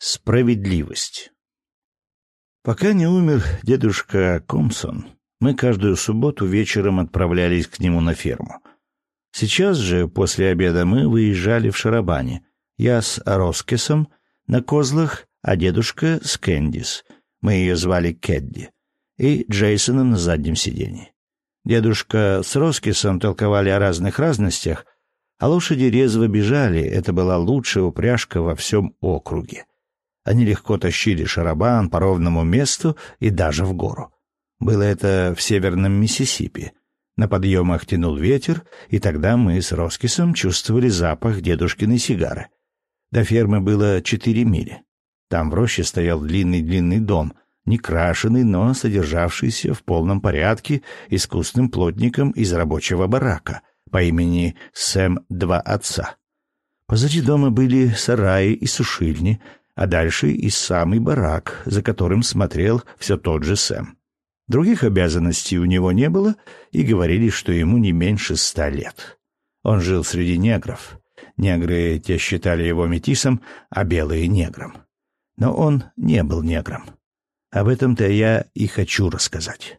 Справедливость. Пока не умер дедушка Комсон, мы каждую субботу вечером отправлялись к нему на ферму. Сейчас же, после обеда, мы выезжали в Шарабане. Я с Роскесом на козлах, а дедушка с Кэндис. Мы ее звали Кэдди. И Джейсона на заднем сиденье. Дедушка с Роскесом толковали о разных разностях, а лошади резво бежали. Это была лучшая упряжка во всем округе. Они легко тащили шарабан по ровному месту и даже в гору. Было это в северном Миссисипи. На подъемах тянул ветер, и тогда мы с Роскисом чувствовали запах дедушкиной сигары. До фермы было четыре мили. Там в роще стоял длинный-длинный дом, не крашеный, но содержавшийся в полном порядке искусным плотником из рабочего барака по имени Сэм Два Отца. Позади дома были сараи и сушильни, а дальше и самый барак, за которым смотрел все тот же Сэм. Других обязанностей у него не было, и говорили, что ему не меньше ста лет. Он жил среди негров. Негры те считали его метисом, а белые — негром. Но он не был негром. Об этом-то я и хочу рассказать.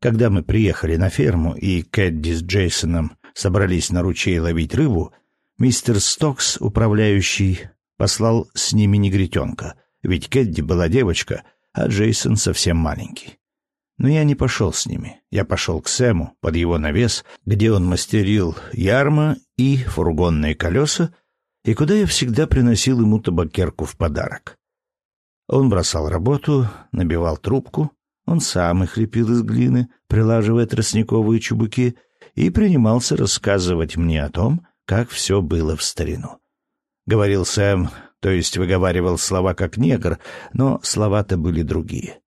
Когда мы приехали на ферму, и Кэдди с Джейсоном собрались на ручей ловить рыбу, мистер Стокс, управляющий Послал с ними негритенка, ведь Кэдди была девочка, а Джейсон совсем маленький. Но я не пошел с ними. Я пошел к Сэму под его навес, где он мастерил ярма и фургонные колеса, и куда я всегда приносил ему табакерку в подарок. Он бросал работу, набивал трубку, он сам их лепил из глины, прилаживая тростниковые чубуки, и принимался рассказывать мне о том, как все было в старину говорил Сэм, то есть выговаривал слова как негр, но слова-то были другие.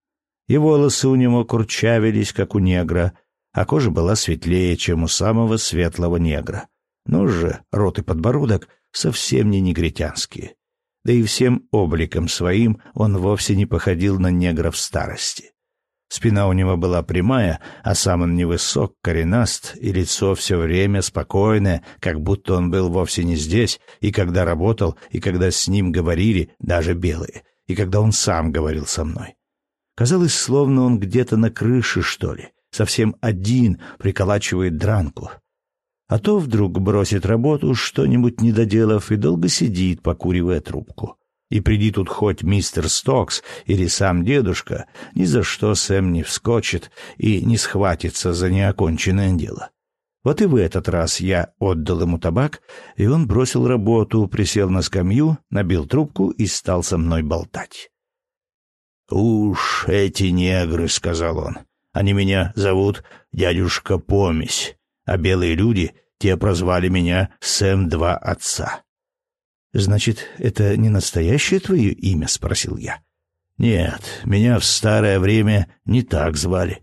И волосы у него курчавились, как у негра, а кожа была светлее, чем у самого светлого негра. Но же рот и подбородок совсем не негритянские. Да и всем обликом своим он вовсе не походил на негра в старости. Спина у него была прямая, а сам он невысок, коренаст, и лицо все время спокойное, как будто он был вовсе не здесь, и когда работал, и когда с ним говорили, даже белые, и когда он сам говорил со мной. Казалось, словно он где-то на крыше, что ли, совсем один приколачивает дранку. А то вдруг бросит работу, что-нибудь не доделав, и долго сидит, покуривая трубку. И приди тут хоть мистер Стокс или сам дедушка, ни за что Сэм не вскочит и не схватится за неоконченное дело. Вот и в этот раз я отдал ему табак, и он бросил работу, присел на скамью, набил трубку и стал со мной болтать. «Уж эти негры», — сказал он, — «они меня зовут дядюшка Помесь, а белые люди, те прозвали меня Сэм-два отца. «Значит, это не настоящее твое имя?» — спросил я. «Нет, меня в старое время не так звали.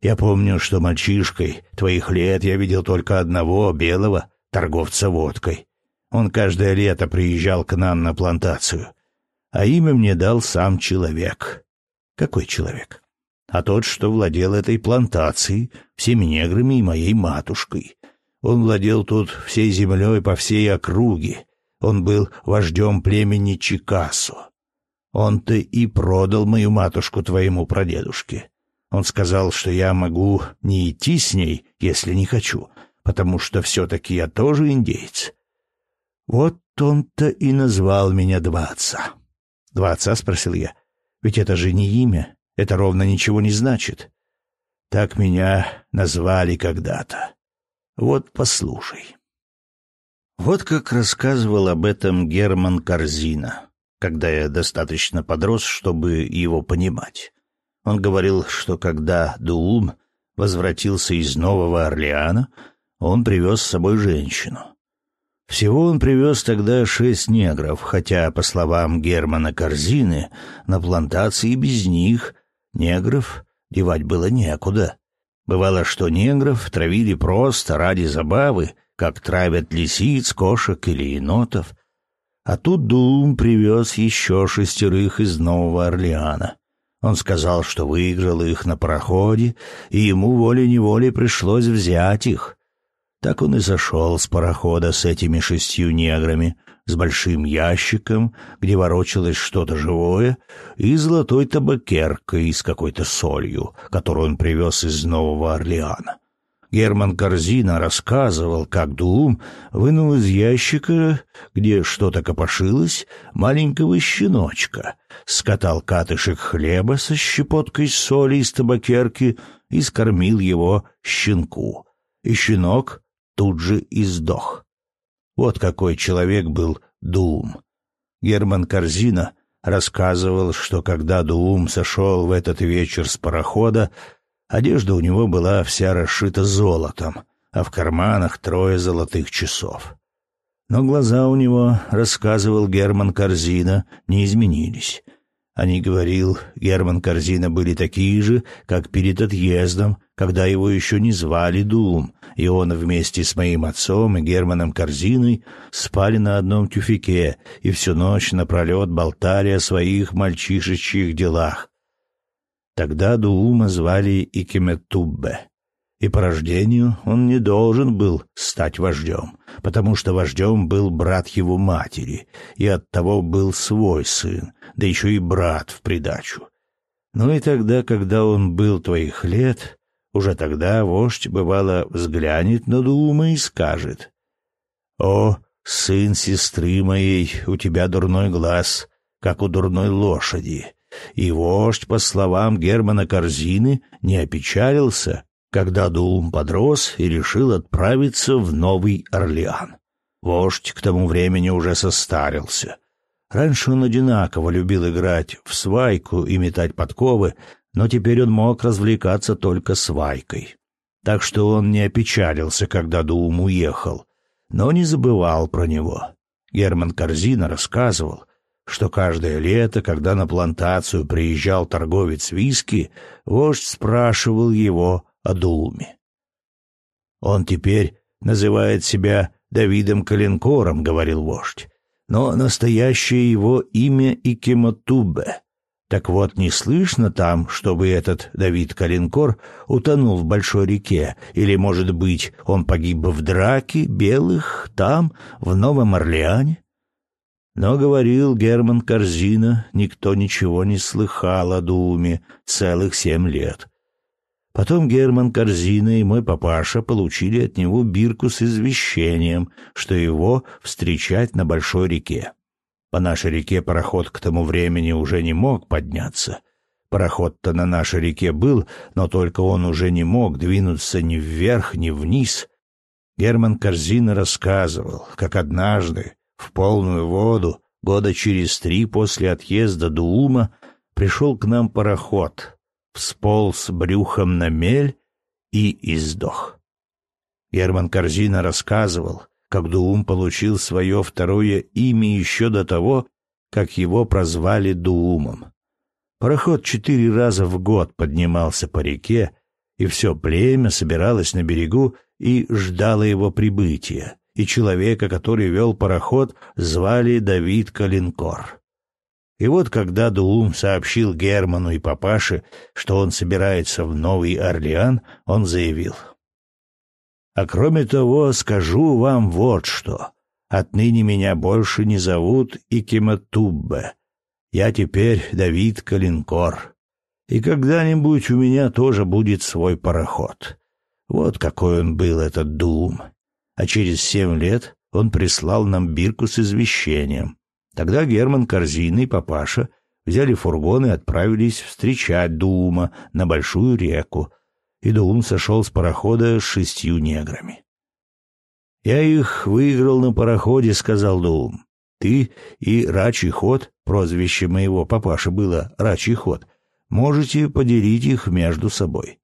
Я помню, что мальчишкой твоих лет я видел только одного белого торговца водкой. Он каждое лето приезжал к нам на плантацию. А имя мне дал сам человек». «Какой человек?» «А тот, что владел этой плантацией, всеми неграми и моей матушкой. Он владел тут всей землей по всей округе» Он был вождем племени Чикасо. Он-то и продал мою матушку твоему прадедушке. Он сказал, что я могу не идти с ней, если не хочу, потому что все-таки я тоже индейец. Вот он-то и назвал меня два отца. Два отца, спросил я. Ведь это же не имя, это ровно ничего не значит. Так меня назвали когда-то. Вот послушай. Вот как рассказывал об этом Герман Корзина, когда я достаточно подрос, чтобы его понимать. Он говорил, что когда Дулум возвратился из Нового Орлеана, он привез с собой женщину. Всего он привез тогда шесть негров, хотя, по словам Германа Корзины, на плантации без них негров девать было некуда. Бывало, что негров травили просто ради забавы, как травят лисиц, кошек или енотов. А тут Дум привез еще шестерых из Нового Орлеана. Он сказал, что выиграл их на пароходе, и ему волей-неволей пришлось взять их. Так он и зашел с парохода с этими шестью неграми, с большим ящиком, где ворочалось что-то живое, и золотой табакеркой с какой-то солью, которую он привез из Нового Орлеана. Герман Корзина рассказывал, как Дулум вынул из ящика, где что-то копошилось, маленького щеночка, скатал катышек хлеба со щепоткой соли из табакерки и скормил его щенку. И щенок тут же и сдох. Вот какой человек был Дулум. Герман Корзина рассказывал, что когда Дулум сошел в этот вечер с парохода, Одежда у него была вся расшита золотом, а в карманах трое золотых часов. Но глаза у него, рассказывал Герман Корзина, не изменились. Они, говорил, Герман Корзина были такие же, как перед отъездом, когда его еще не звали Дум, и он вместе с моим отцом и Германом Корзиной спали на одном тюфике и всю ночь напролет болтали о своих мальчишечьих делах, Тогда Дуума звали Икеметуббе, и по рождению он не должен был стать вождем, потому что вождем был брат его матери, и оттого был свой сын, да еще и брат в придачу. Ну и тогда, когда он был твоих лет, уже тогда вождь, бывало, взглянет на Дуума и скажет, «О, сын сестры моей, у тебя дурной глаз, как у дурной лошади, и вождь, по словам Германа Корзины, не опечалился, когда Дулм подрос и решил отправиться в Новый Орлеан. Вождь к тому времени уже состарился. Раньше он одинаково любил играть в свайку и метать подковы, но теперь он мог развлекаться только свайкой. Так что он не опечалился, когда Дулм уехал, но не забывал про него. Герман Корзина рассказывал, что каждое лето, когда на плантацию приезжал торговец виски, вождь спрашивал его о Дулме. «Он теперь называет себя Давидом Калинкором», — говорил вождь, «но настоящее его имя Икемотубе. Так вот, не слышно там, чтобы этот Давид Калинкор утонул в большой реке, или, может быть, он погиб в драке белых там, в Новом Орлеане?» Но, говорил Герман Корзина, никто ничего не слыхал о Думе целых семь лет. Потом Герман Корзина и мой папаша получили от него бирку с извещением, что его встречать на большой реке. По нашей реке пароход к тому времени уже не мог подняться. Пароход-то на нашей реке был, но только он уже не мог двинуться ни вверх, ни вниз. Герман Корзина рассказывал, как однажды, в полную воду, года через три после отъезда Дуума, пришел к нам пароход, всполз брюхом на мель и издох. Герман Корзина рассказывал, как Дуум получил свое второе имя еще до того, как его прозвали Дуумом. Пароход четыре раза в год поднимался по реке, и все племя собиралось на берегу и ждало его прибытия и человека, который вел пароход, звали Давид Калинкор. И вот когда Дулум сообщил Герману и папаше, что он собирается в Новый Орлеан, он заявил. «А кроме того, скажу вам вот что. Отныне меня больше не зовут Икематуббе. Я теперь Давид Калинкор. И когда-нибудь у меня тоже будет свой пароход. Вот какой он был, этот Дулум а через семь лет он прислал нам бирку с извещением. Тогда Герман Корзина и папаша взяли фургон и отправились встречать Дуума на большую реку, и Дуум сошел с парохода с шестью неграми. «Я их выиграл на пароходе», — сказал Дуум. «Ты и Рачий ход, прозвище моего папаши было Рачий ход, можете поделить их между собой».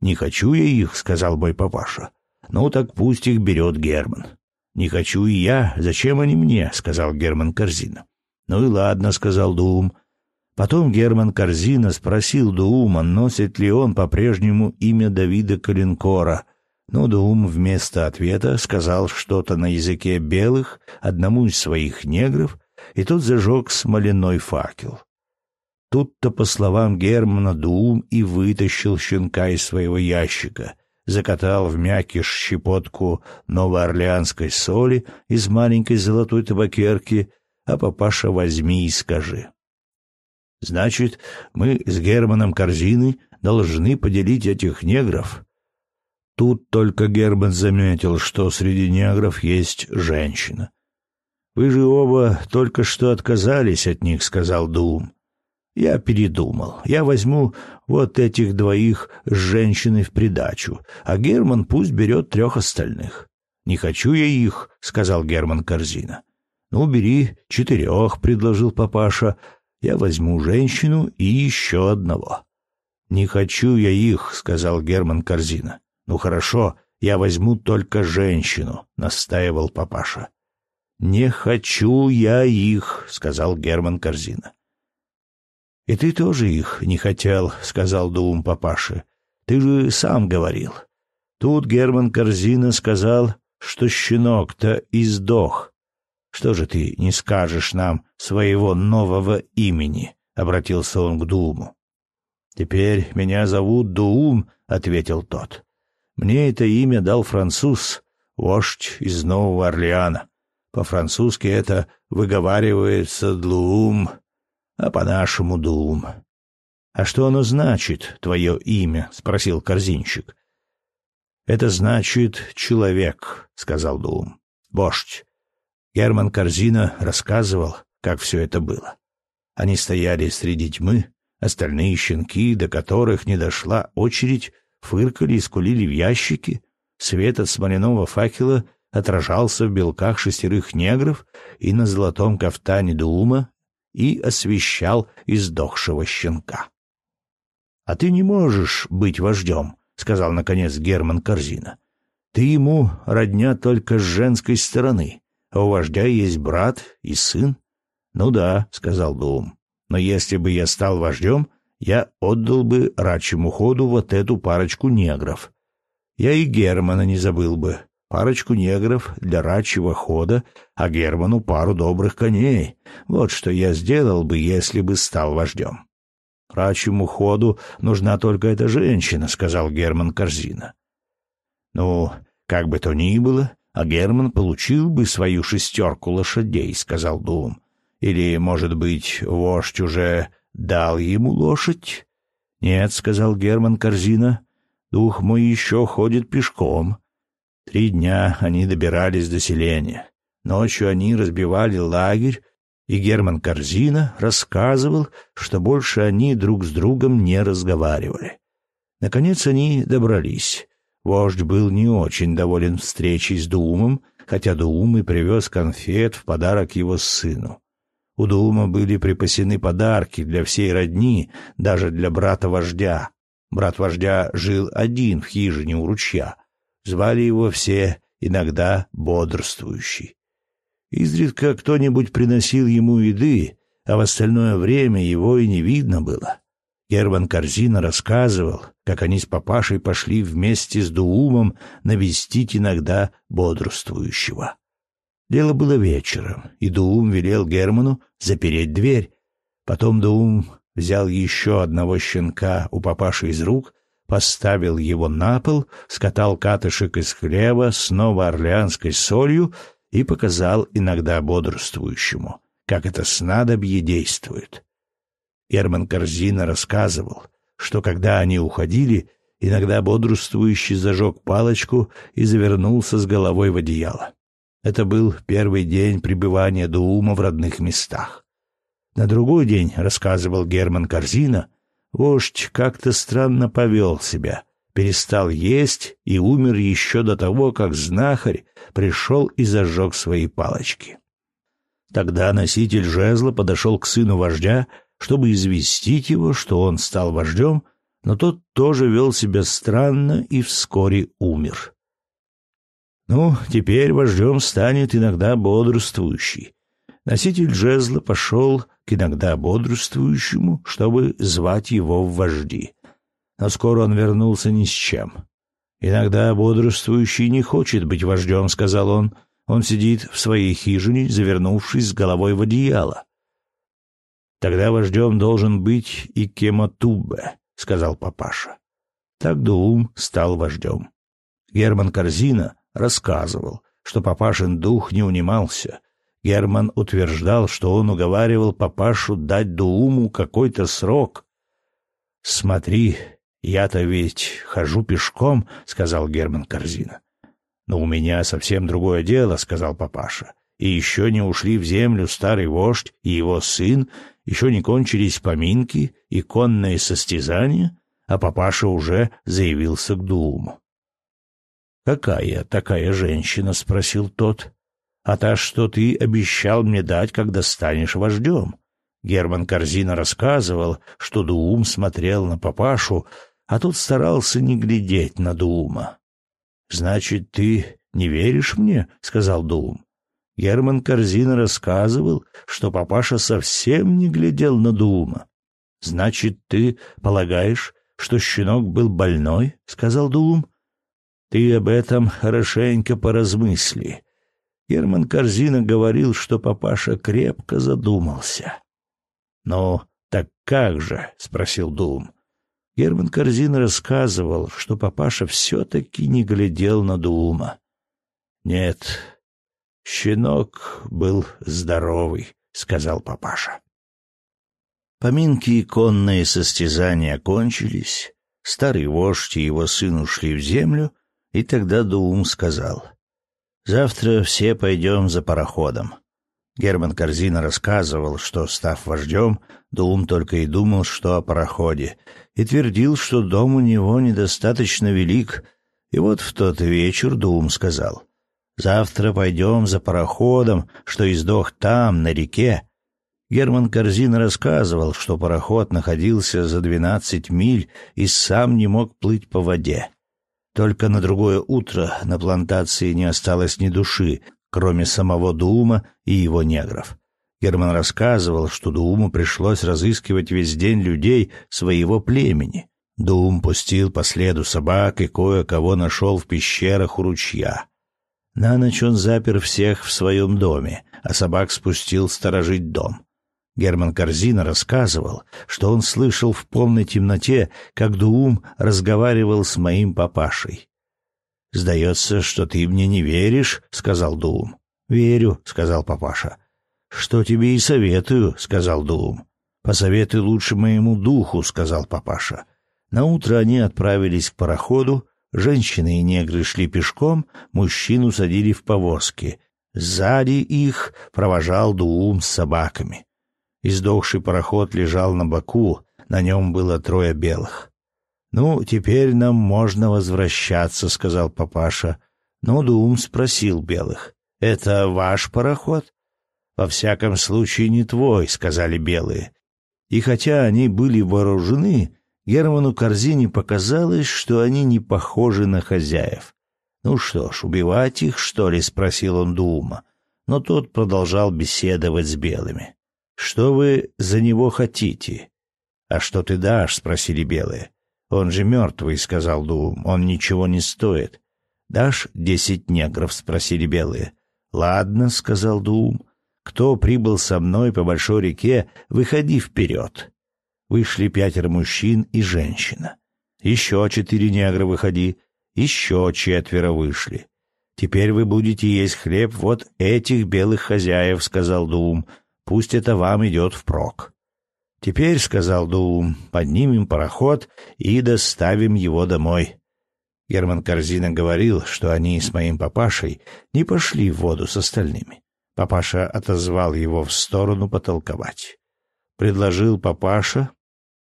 «Не хочу я их», — сказал мой папаша. «Ну так пусть их берет Герман». «Не хочу и я. Зачем они мне?» — сказал Герман Корзина. «Ну и ладно», — сказал Дуум. Потом Герман Корзина спросил Дуума, носит ли он по-прежнему имя Давида Калинкора. Но Дуум вместо ответа сказал что-то на языке белых одному из своих негров, и тот зажег смоляной факел. Тут-то, по словам Германа, Дуум и вытащил щенка из своего ящика, закатал в мякиш щепотку новоорлеанской соли из маленькой золотой табакерки, а папаша возьми и скажи. Значит, мы с Германом Корзины должны поделить этих негров. Тут только Герман заметил, что среди негров есть женщина. Вы же оба только что отказались от них, сказал Дум. Я передумал. Я возьму вот этих двоих с женщиной в придачу, а Герман пусть берет трех остальных. Не хочу я их, сказал Герман Корзина. Ну, бери четырех, предложил папаша. Я возьму женщину и еще одного. Не хочу я их, сказал Герман Корзина. Ну хорошо, я возьму только женщину, настаивал папаша. Не хочу я их, сказал Герман Корзина. И ты тоже их не хотел, сказал Дум папаше. Ты же сам говорил. Тут Герман Корзина сказал, что щенок-то издох. Что же ты не скажешь нам своего нового имени? обратился он к Думу. Теперь меня зовут Дуум, ответил тот. Мне это имя дал француз, вождь из Нового Орлеана. По-французски это выговаривается «длуум», а по-нашему «дум». «А что оно значит, твое имя?» — спросил корзинщик. «Это значит «человек», — сказал Дум. «Вождь». Герман Корзина рассказывал, как все это было. Они стояли среди тьмы, остальные щенки, до которых не дошла очередь, фыркали и скулили в ящике. Свет от смоляного факела отражался в белках шестерых негров и на золотом кафтане Дуума и освещал издохшего щенка. — А ты не можешь быть вождем, — сказал, наконец, Герман Корзина. — Ты ему родня только с женской стороны, а у вождя есть брат и сын. — Ну да, — сказал Дуум, — но если бы я стал вождем, я отдал бы рачьему ходу вот эту парочку негров. Я и Германа не забыл бы, парочку негров для рачьего хода, а Герману пару добрых коней. Вот что я сделал бы, если бы стал вождем. «Рачьему ходу нужна только эта женщина», — сказал Герман Корзина. «Ну, как бы то ни было, а Герман получил бы свою шестерку лошадей», — сказал Дум. «Или, может быть, вождь уже дал ему лошадь?» «Нет», — сказал Герман Корзина, — «дух мой еще ходит пешком. Три дня они добирались до селения. Ночью они разбивали лагерь, и Герман Корзина рассказывал, что больше они друг с другом не разговаривали. Наконец они добрались. Вождь был не очень доволен встречей с Думом, хотя Дум и привез конфет в подарок его сыну. У Дума были припасены подарки для всей родни, даже для брата вождя. Брат вождя жил один в хижине у ручья. Звали его все, иногда бодрствующий. Изредка кто-нибудь приносил ему еды, а в остальное время его и не видно было. Герман Корзина рассказывал, как они с папашей пошли вместе с Дуумом навестить иногда бодрствующего. Дело было вечером, и Дуум велел Герману запереть дверь. Потом Дуум взял еще одного щенка у папаши из рук поставил его на пол, скатал катышек из хлеба с новоорлеанской солью и показал иногда бодрствующему, как это снадобье действует. Герман Корзина рассказывал, что когда они уходили, иногда бодрствующий зажег палочку и завернулся с головой в одеяло. Это был первый день пребывания Дуума в родных местах. На другой день, рассказывал Герман Корзина, Вождь как-то странно повел себя, перестал есть и умер еще до того, как знахарь пришел и зажег свои палочки. Тогда носитель жезла подошел к сыну вождя, чтобы известить его, что он стал вождем, но тот тоже вел себя странно и вскоре умер. Ну, теперь вождем станет иногда бодрствующий. Носитель жезла пошел к иногда бодрствующему, чтобы звать его в вожди. Но скоро он вернулся ни с чем. «Иногда бодрствующий не хочет быть вождем», — сказал он. «Он сидит в своей хижине, завернувшись с головой в одеяло». «Тогда вождем должен быть и Кематубе», — сказал папаша. Так Дуум стал вождем. Герман Корзина рассказывал, что папашин дух не унимался. Герман утверждал, что он уговаривал папашу дать Дууму какой-то срок. «Смотри, я-то ведь хожу пешком», — сказал Герман Корзина. «Но у меня совсем другое дело», — сказал папаша. «И еще не ушли в землю старый вождь и его сын, еще не кончились поминки и конные состязания, а папаша уже заявился к Дууму. «Какая такая женщина?» — спросил тот. «А та, что ты обещал мне дать, когда станешь вождем». Герман Корзина рассказывал, что Дуум смотрел на папашу, а тот старался не глядеть на Дуума. «Значит, ты не веришь мне?» — сказал Дуум. Герман Корзина рассказывал, что папаша совсем не глядел на Дуума. «Значит, ты полагаешь, что щенок был больной?» — сказал Дуум. Ты об этом хорошенько поразмысли. Герман Корзина говорил, что папаша крепко задумался. — Ну, так как же? — спросил Дум. Герман Корзина рассказывал, что папаша все-таки не глядел на Дума. — Нет, щенок был здоровый, — сказал папаша. Поминки и конные состязания кончились, старый вождь и его сын ушли в землю — и тогда Дуум сказал, «Завтра все пойдем за пароходом». Герман Корзина рассказывал, что, став вождем, Дуум только и думал, что о пароходе, и твердил, что дом у него недостаточно велик. И вот в тот вечер Дуум сказал, «Завтра пойдем за пароходом, что издох там, на реке». Герман Корзина рассказывал, что пароход находился за двенадцать миль и сам не мог плыть по воде. Только на другое утро на плантации не осталось ни души, кроме самого Дуума и его негров. Герман рассказывал, что Дууму пришлось разыскивать весь день людей своего племени. Дуум пустил по следу собак и кое-кого нашел в пещерах у ручья. На ночь он запер всех в своем доме, а собак спустил сторожить дом. Герман Корзина рассказывал, что он слышал в полной темноте, как Дуум разговаривал с моим папашей. «Сдается, что ты мне не веришь», — сказал Дуум. «Верю», — сказал папаша. «Что тебе и советую», — сказал Дуум. «Посоветуй лучше моему духу», — сказал папаша. Наутро они отправились к пароходу, женщины и негры шли пешком, мужчину садили в повозки. Сзади их провожал Дуум с собаками. Издохший пароход лежал на боку, на нем было трое белых. «Ну, теперь нам можно возвращаться», — сказал папаша. Но Дум спросил белых. «Это ваш пароход?» «Во всяком случае, не твой», — сказали белые. И хотя они были вооружены, Герману Корзине показалось, что они не похожи на хозяев. «Ну что ж, убивать их, что ли?» — спросил он Дума. Но тот продолжал беседовать с белыми. Что вы за него хотите? А что ты дашь? спросили белые. Он же мертвый, сказал Дум. Он ничего не стоит. Дашь десять негров? спросили белые. Ладно, сказал Дум. Кто прибыл со мной по большой реке, выходи вперед. Вышли пятеро мужчин и женщина. Еще четыре негра выходи. Еще четверо вышли. Теперь вы будете есть хлеб вот этих белых хозяев, сказал Дум. Пусть это вам идет впрок. Теперь, — сказал Дуум, — поднимем пароход и доставим его домой. Герман Корзина говорил, что они с моим папашей не пошли в воду с остальными. Папаша отозвал его в сторону потолковать. Предложил папаша,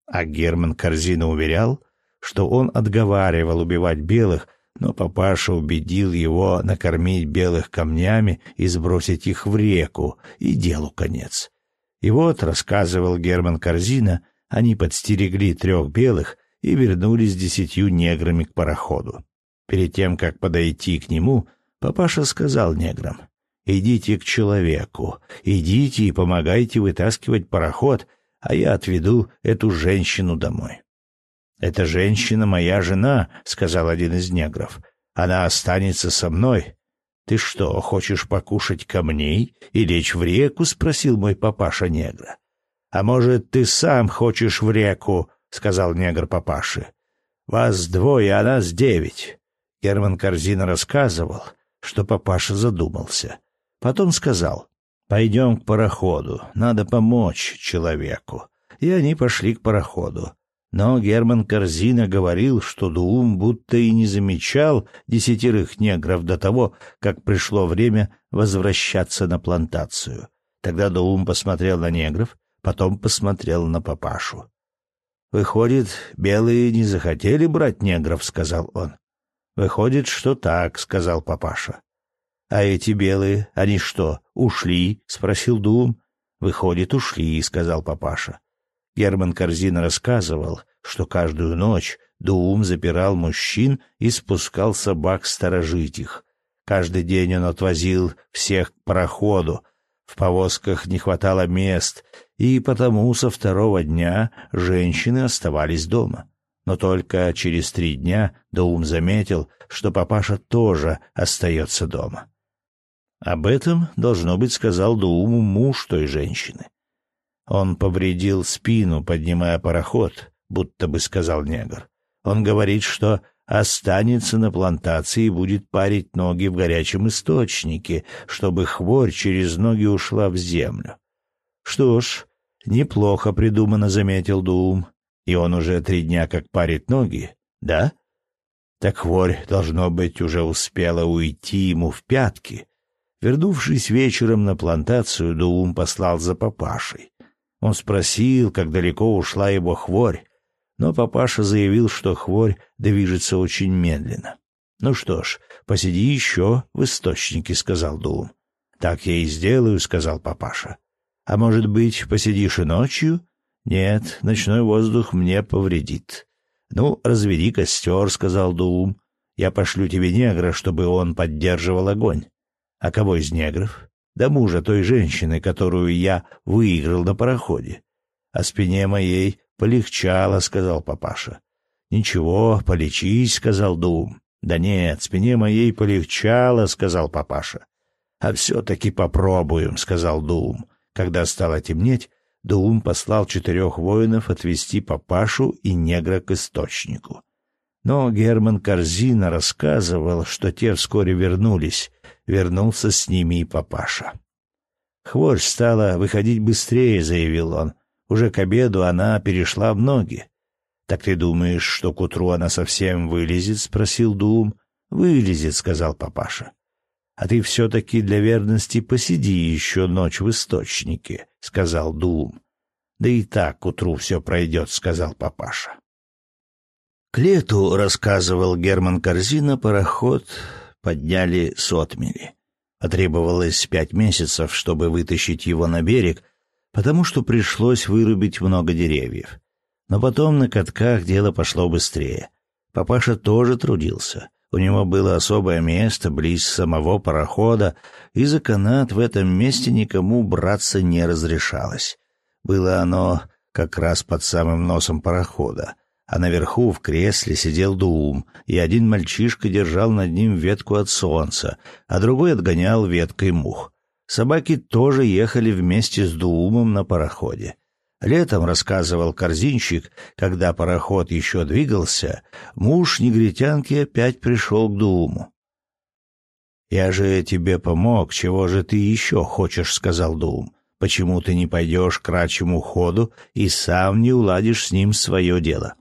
а Герман Корзина уверял, что он отговаривал убивать белых, но папаша убедил его накормить белых камнями и сбросить их в реку, и делу конец. И вот, рассказывал Герман Корзина, они подстерегли трех белых и вернулись с десятью неграми к пароходу. Перед тем, как подойти к нему, папаша сказал неграм, «Идите к человеку, идите и помогайте вытаскивать пароход, а я отведу эту женщину домой». «Эта женщина моя жена», — сказал один из негров. «Она останется со мной». «Ты что, хочешь покушать камней и лечь в реку?» — спросил мой папаша негра. «А может, ты сам хочешь в реку?» — сказал негр папаше. Вас двое, а нас девять. Герман Корзина рассказывал, что папаша задумался. Потом сказал, «Пойдем к пароходу, надо помочь человеку». И они пошли к пароходу. Но Герман Корзина говорил, что Дуум будто и не замечал десятерых негров до того, как пришло время возвращаться на плантацию. Тогда Дуум посмотрел на негров, потом посмотрел на папашу. «Выходит, белые не захотели брать негров», — сказал он. «Выходит, что так», — сказал папаша. «А эти белые, они что, ушли?» — спросил Дуум. «Выходит, ушли», — сказал папаша. Герман Корзин рассказывал, что каждую ночь Дуум запирал мужчин и спускал собак сторожить их. Каждый день он отвозил всех к пароходу. В повозках не хватало мест, и потому со второго дня женщины оставались дома. Но только через три дня Дуум заметил, что папаша тоже остается дома. Об этом, должно быть, сказал Дууму муж той женщины. Он повредил спину, поднимая пароход, будто бы сказал негр. Он говорит, что останется на плантации и будет парить ноги в горячем источнике, чтобы хворь через ноги ушла в землю. Что ж, неплохо придумано, заметил Дуум. И он уже три дня как парит ноги, да? Так хворь, должно быть, уже успела уйти ему в пятки. Вернувшись вечером на плантацию, Дуум послал за папашей. Он спросил, как далеко ушла его хворь, но папаша заявил, что хворь движется очень медленно. «Ну что ж, посиди еще в источнике», — сказал Дуум. «Так я и сделаю», — сказал папаша. «А может быть, посидишь и ночью?» «Нет, ночной воздух мне повредит». «Ну, разведи костер», — сказал Дуум. «Я пошлю тебе негра, чтобы он поддерживал огонь». «А кого из негров?» До мужа той женщины, которую я выиграл на пароходе. А спине моей полегчало, — сказал папаша. — Ничего, полечись, — сказал Дум. — Да нет, спине моей полегчало, — сказал папаша. — А все-таки попробуем, — сказал Дум. Когда стало темнеть, Дум послал четырех воинов отвести папашу и негра к источнику. Но Герман Корзина рассказывал, что те вскоре вернулись, вернулся с ними и папаша. Хворь стала выходить быстрее, заявил он. Уже к обеду она перешла в ноги. Так ты думаешь, что к утру она совсем вылезет? спросил Дум. Вылезет, сказал папаша. А ты все-таки для верности посиди еще ночь в источнике, сказал Дум. Да и так к утру все пройдет, сказал папаша. К лету, рассказывал Герман Корзина, пароход подняли с отмели. Потребовалось пять месяцев, чтобы вытащить его на берег, потому что пришлось вырубить много деревьев. Но потом на катках дело пошло быстрее. Папаша тоже трудился. У него было особое место близ самого парохода, и за канат в этом месте никому браться не разрешалось. Было оно как раз под самым носом парохода — а наверху в кресле сидел Дуум, и один мальчишка держал над ним ветку от солнца, а другой отгонял веткой мух. Собаки тоже ехали вместе с Дуумом на пароходе. Летом, рассказывал корзинщик, когда пароход еще двигался, муж негритянки опять пришел к Дууму. «Я же тебе помог, чего же ты еще хочешь?» — сказал Дуум. «Почему ты не пойдешь к рачьему ходу и сам не уладишь с ним свое дело?»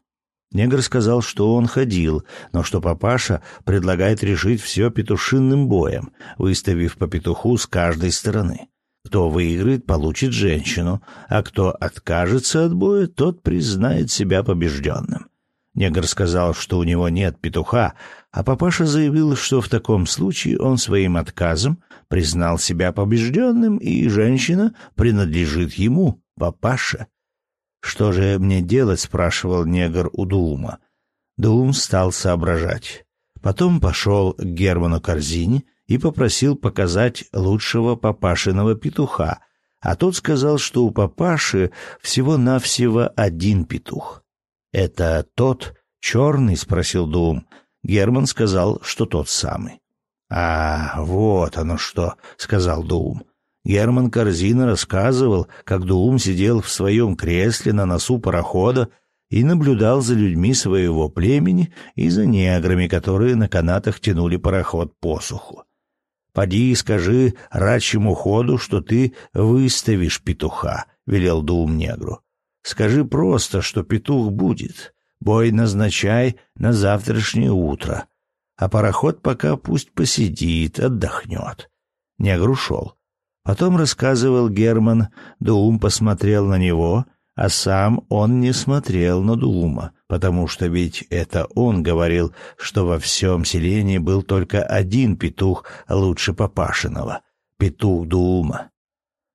Негр сказал, что он ходил, но что папаша предлагает решить все петушинным боем, выставив по петуху с каждой стороны. Кто выиграет, получит женщину, а кто откажется от боя, тот признает себя побежденным. Негр сказал, что у него нет петуха, а папаша заявил, что в таком случае он своим отказом признал себя побежденным, и женщина принадлежит ему, папаше. «Что же мне делать?» — спрашивал негр у Дуума. Дуум стал соображать. Потом пошел к Герману Корзине и попросил показать лучшего папашиного петуха, а тот сказал, что у папаши всего-навсего один петух. «Это тот черный?» — спросил Дуум. Герман сказал, что тот самый. «А, вот оно что!» — сказал Дуум. Герман Корзина рассказывал, как Дуум сидел в своем кресле на носу парохода и наблюдал за людьми своего племени и за неграми, которые на канатах тянули пароход по суху. «Поди и скажи рачьему ходу, что ты выставишь петуха», — велел Дум негру. «Скажи просто, что петух будет. Бой назначай на завтрашнее утро. А пароход пока пусть посидит, отдохнет». Негр ушел. Потом рассказывал Герман, Дум посмотрел на него, а сам он не смотрел на Дума, потому что ведь это он говорил, что во всем селении был только один петух лучше Папашиного — петух Дума.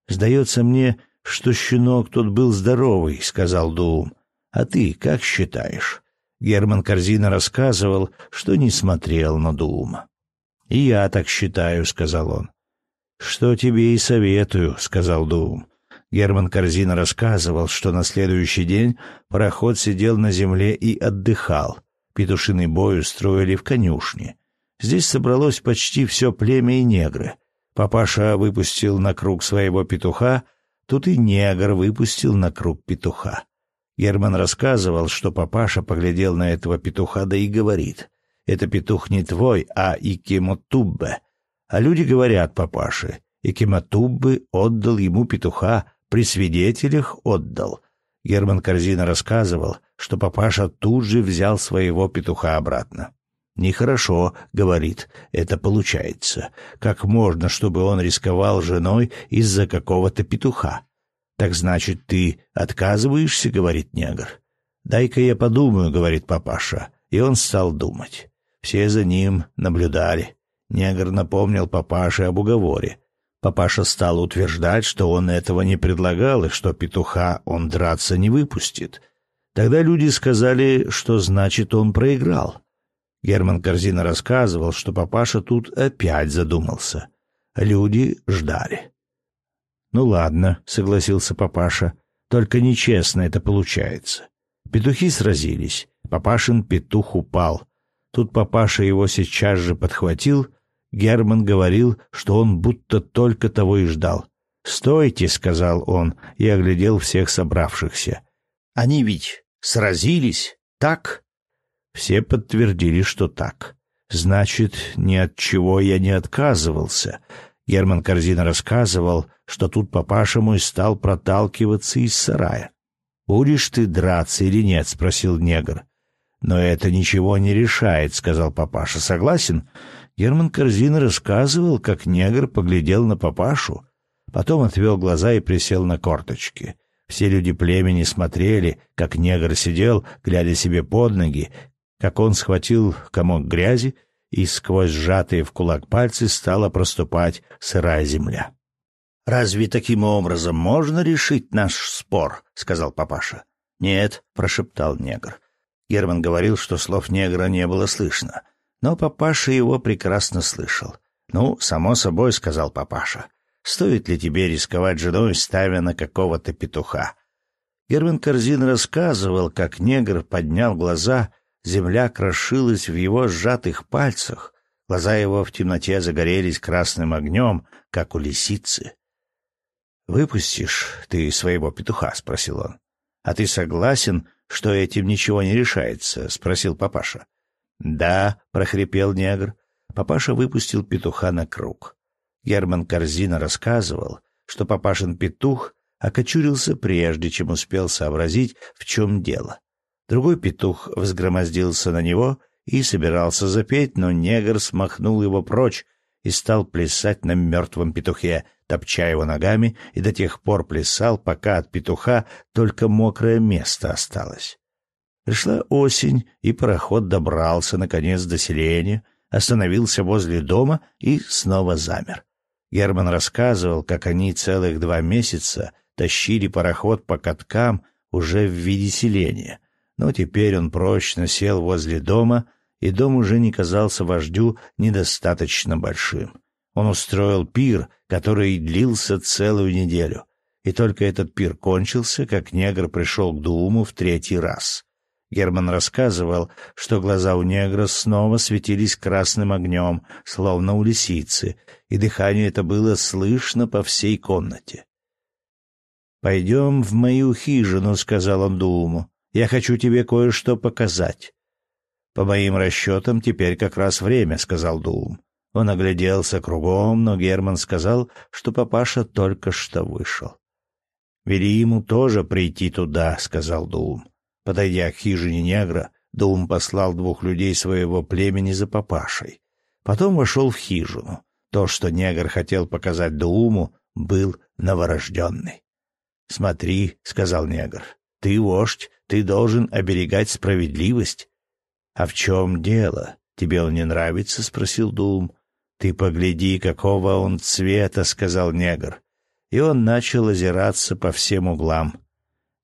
«Сдается мне, что щенок тот был здоровый», — сказал Дум. «А ты как считаешь?» Герман Корзина рассказывал, что не смотрел на Дума. «И я так считаю», — сказал он. «Что тебе и советую», — сказал Дум. Герман Корзина рассказывал, что на следующий день пароход сидел на земле и отдыхал. Петушиный бой устроили в конюшне. Здесь собралось почти все племя и негры. Папаша выпустил на круг своего петуха, тут и негр выпустил на круг петуха. Герман рассказывал, что папаша поглядел на этого петуха, да и говорит, «Это петух не твой, а Икемотуббе». А люди говорят папаше, Икемотуббе отдал ему петуха, при свидетелях отдал. Герман Корзина рассказывал, что папаша тут же взял своего петуха обратно. «Нехорошо», — говорит, — «это получается. Как можно, чтобы он рисковал женой из-за какого-то петуха?» «Так значит, ты отказываешься?» — говорит негр. «Дай-ка я подумаю», — говорит папаша. И он стал думать. Все за ним наблюдали. Негр напомнил папаше об уговоре. Папаша стал утверждать, что он этого не предлагал и что петуха он драться не выпустит. Тогда люди сказали, что значит он проиграл. Герман Корзина рассказывал, что папаша тут опять задумался. Люди ждали. «Ну ладно», — согласился папаша, — «только нечестно это получается». Петухи сразились. Папашин петух упал. Тут папаша его сейчас же подхватил — Герман говорил, что он будто только того и ждал. «Стойте», — сказал он и оглядел всех собравшихся. «Они ведь сразились, так?» Все подтвердили, что так. «Значит, ни от чего я не отказывался». Герман Корзина рассказывал, что тут папаша мой стал проталкиваться из сарая. «Будешь ты драться или нет?» — спросил негр. «Но это ничего не решает», — сказал папаша. «Согласен?» Герман Корзин рассказывал, как негр поглядел на папашу, потом отвел глаза и присел на корточки. Все люди племени смотрели, как негр сидел, глядя себе под ноги, как он схватил комок грязи, и сквозь сжатые в кулак пальцы стала проступать сырая земля. «Разве таким образом можно решить наш спор?» — сказал папаша. «Нет», — прошептал негр. Герман говорил, что слов негра не было слышно. Но папаша его прекрасно слышал. «Ну, само собой», — сказал папаша. «Стоит ли тебе рисковать женой, ставя на какого-то петуха?» Герман Корзин рассказывал, как негр поднял глаза, земля крошилась в его сжатых пальцах, глаза его в темноте загорелись красным огнем, как у лисицы. «Выпустишь ты своего петуха?» — спросил он. «А ты согласен, что этим ничего не решается?» — спросил папаша. «Да», — прохрипел негр. Папаша выпустил петуха на круг. Герман Корзина рассказывал, что папашин петух окочурился прежде, чем успел сообразить, в чем дело. Другой петух взгромоздился на него и собирался запеть, но негр смахнул его прочь и стал плясать на мертвом петухе, топча его ногами, и до тех пор плясал, пока от петуха только мокрое место осталось. Пришла осень, и пароход добрался, наконец, до селения, остановился возле дома и снова замер. Герман рассказывал, как они целых два месяца тащили пароход по каткам уже в виде селения. Но теперь он прочно сел возле дома, и дом уже не казался вождю недостаточно большим. Он устроил пир, который длился целую неделю. И только этот пир кончился, как негр пришел к Дууму в третий раз. Герман рассказывал, что глаза у негра снова светились красным огнем, словно у лисицы, и дыхание это было слышно по всей комнате. «Пойдем в мою хижину», — сказал он Дууму. Я хочу тебе кое-что показать». «По моим расчетам, теперь как раз время», — сказал Дулум. Он огляделся кругом, но Герман сказал, что папаша только что вышел. «Вели ему тоже прийти туда», — сказал Дулум. Подойдя к хижине негра, Дулум послал двух людей своего племени за папашей. Потом вошел в хижину. То, что негр хотел показать Дууму, был новорожденный. «Смотри», — сказал негр, — «ты вождь, ты должен оберегать справедливость». «А в чем дело? Тебе он не нравится?» — спросил Дуум. «Ты погляди, какого он цвета», — сказал негр. И он начал озираться по всем углам.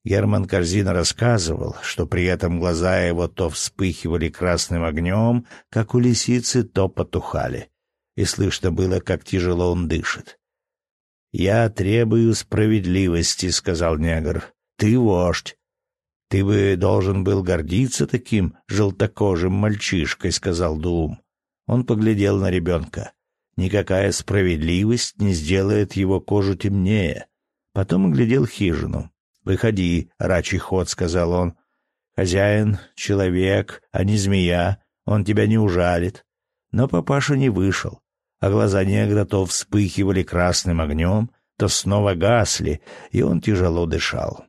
Герман Корзина рассказывал, что при этом глаза его то вспыхивали красным огнем, как у лисицы, то потухали. И слышно было, как тяжело он дышит. «Я требую справедливости», — сказал негр. «Ты вождь. Ты бы должен был гордиться таким желтокожим мальчишкой», — сказал Дуум. Он поглядел на ребенка. Никакая справедливость не сделает его кожу темнее. Потом оглядел хижину. «Выходи, рачий ход», — сказал он. «Хозяин — человек, а не змея. Он тебя не ужалит». Но папаша не вышел, а глаза негра то вспыхивали красным огнем, то снова гасли, и он тяжело дышал.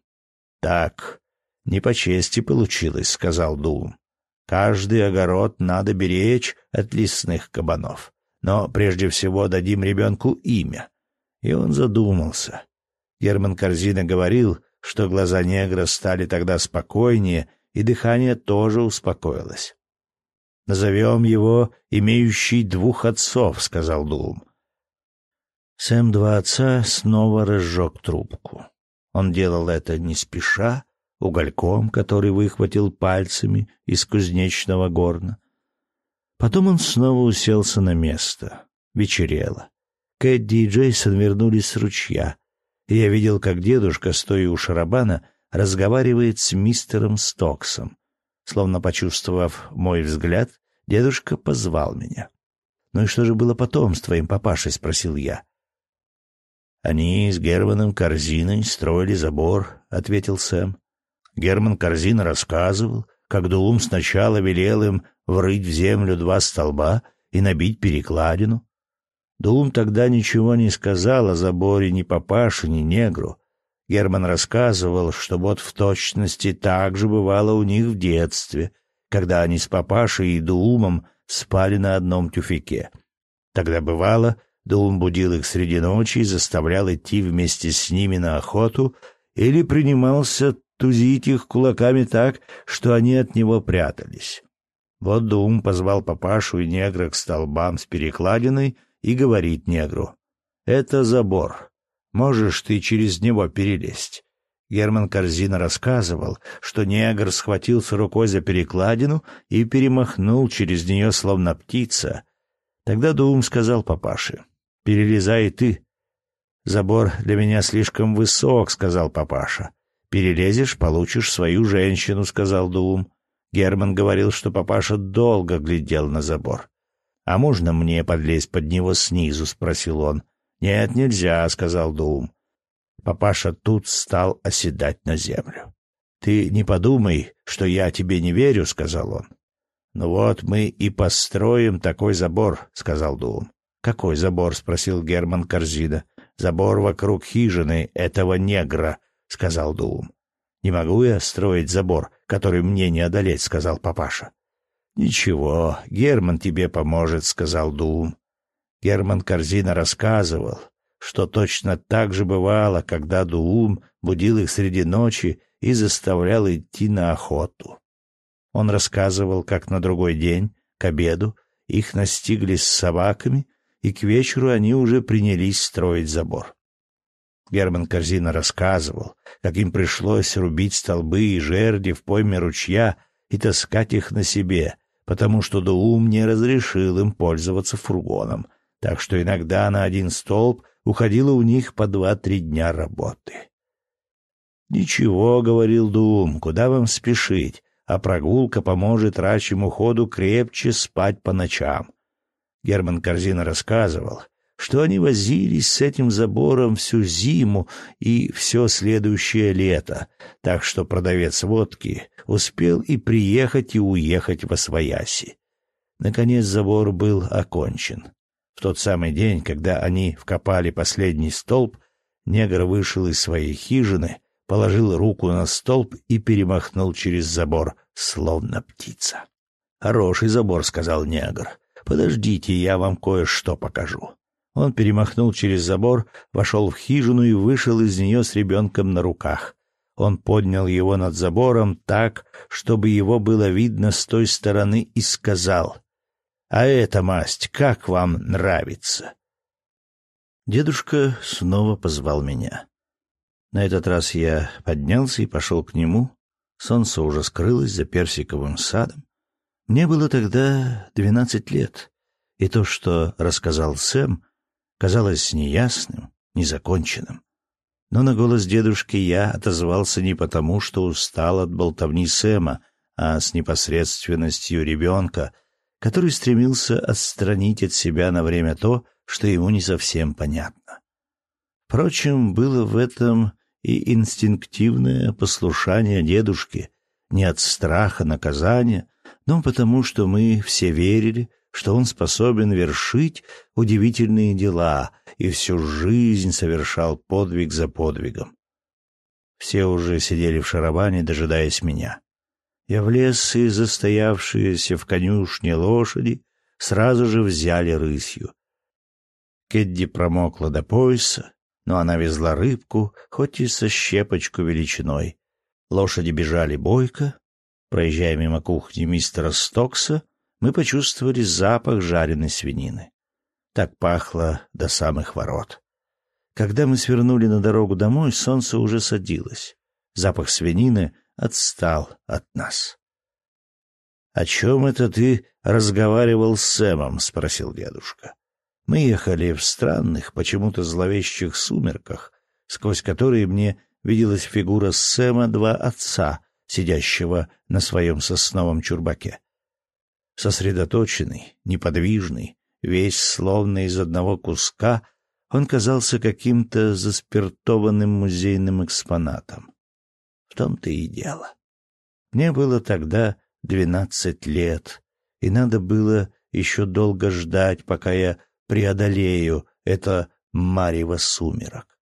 «Так, не по чести получилось», — сказал Дулум. Каждый огород надо беречь от лесных кабанов. Но прежде всего дадим ребенку имя. И он задумался. Герман Корзина говорил, что глаза негра стали тогда спокойнее, и дыхание тоже успокоилось. «Назовем его «Имеющий двух отцов», — сказал Дулум. Сэм два отца снова разжег трубку. Он делал это не спеша, угольком, который выхватил пальцами из кузнечного горна. Потом он снова уселся на место. Вечерело. Кэдди и Джейсон вернулись с ручья, и я видел, как дедушка, стоя у шарабана, разговаривает с мистером Стоксом. Словно почувствовав мой взгляд, дедушка позвал меня. «Ну и что же было потом с твоим папашей?» — спросил я. «Они с Германом корзиной строили забор», — ответил Сэм. Герман Корзин рассказывал, как Дулум сначала велел им врыть в землю два столба и набить перекладину. Дулум тогда ничего не сказал о заборе ни папаше, ни негру. Герман рассказывал, что вот в точности так же бывало у них в детстве, когда они с папашей и Дулумом спали на одном тюфике. Тогда бывало, Дулум будил их среди ночи и заставлял идти вместе с ними на охоту или принимался тузить их кулаками так, что они от него прятались. Вот Дум позвал папашу и негра к столбам с перекладиной и говорит негру. «Это забор. Можешь ты через него перелезть». Герман Корзина рассказывал, что негр схватился рукой за перекладину и перемахнул через нее, словно птица. Тогда Дум сказал папаше, «Перелезай ты». «Забор для меня слишком высок», — сказал папаша. Перелезешь, получишь свою женщину, сказал Дулум. Герман говорил, что папаша долго глядел на забор. А можно мне подлезть под него снизу, спросил он. Нет, нельзя, сказал Дулум. Папаша тут стал оседать на землю. Ты не подумай, что я тебе не верю, сказал он. Ну вот мы и построим такой забор, сказал Дулум. Какой забор? спросил Герман Корзина. Забор вокруг хижины этого негра, — сказал Дулум. «Не могу я строить забор, который мне не одолеть», — сказал папаша. «Ничего, Герман тебе поможет», — сказал Дулум. Герман Корзина рассказывал, что точно так же бывало, когда Дуум будил их среди ночи и заставлял идти на охоту. Он рассказывал, как на другой день, к обеду, их настигли с собаками, и к вечеру они уже принялись строить забор. Герман Корзина рассказывал, как им пришлось рубить столбы и жерди в пойме ручья и таскать их на себе, потому что Дуум не разрешил им пользоваться фургоном, так что иногда на один столб уходило у них по два-три дня работы. «Ничего», — говорил Дуум, — «куда вам спешить, а прогулка поможет рачьему ходу крепче спать по ночам». Герман Корзина рассказывал, что они возились с этим забором всю зиму и все следующее лето, так что продавец водки успел и приехать, и уехать во свояси. Наконец забор был окончен. В тот самый день, когда они вкопали последний столб, негр вышел из своей хижины, положил руку на столб и перемахнул через забор, словно птица. «Хороший забор», — сказал негр. «Подождите, я вам кое-что покажу». Он перемахнул через забор, вошел в хижину и вышел из нее с ребенком на руках. Он поднял его над забором так, чтобы его было видно с той стороны, и сказал, «А эта масть как вам нравится?» Дедушка снова позвал меня. На этот раз я поднялся и пошел к нему. Солнце уже скрылось за персиковым садом. Мне было тогда двенадцать лет, и то, что рассказал Сэм, казалось неясным, незаконченным. Но на голос дедушки я отозвался не потому, что устал от болтовни Сэма, а с непосредственностью ребенка, который стремился отстранить от себя на время то, что ему не совсем понятно. Впрочем, было в этом и инстинктивное послушание дедушки, не от страха наказания, но потому, что мы все верили, что он способен вершить удивительные дела и всю жизнь совершал подвиг за подвигом. Все уже сидели в шарабане, дожидаясь меня. Я влез, и застоявшиеся в конюшне лошади сразу же взяли рысью. Кедди промокла до пояса, но она везла рыбку, хоть и со щепочку величиной. Лошади бежали бойко. Проезжая мимо кухни мистера Стокса, мы почувствовали запах жареной свинины. Так пахло до самых ворот. Когда мы свернули на дорогу домой, солнце уже садилось. Запах свинины отстал от нас. — О чем это ты разговаривал с Сэмом? — спросил дедушка. Мы ехали в странных, почему-то зловещих сумерках, сквозь которые мне виделась фигура Сэма два отца, сидящего на своем сосновом чурбаке сосредоточенный, неподвижный, весь словно из одного куска, он казался каким-то заспиртованным музейным экспонатом. В том-то и дело. Мне было тогда двенадцать лет, и надо было еще долго ждать, пока я преодолею это марево сумерок.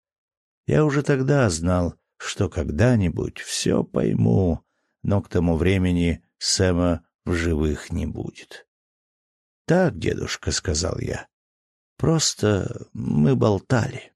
Я уже тогда знал, что когда-нибудь все пойму, но к тому времени Сэма в живых не будет. — Так, дедушка, — сказал я, — просто мы болтали.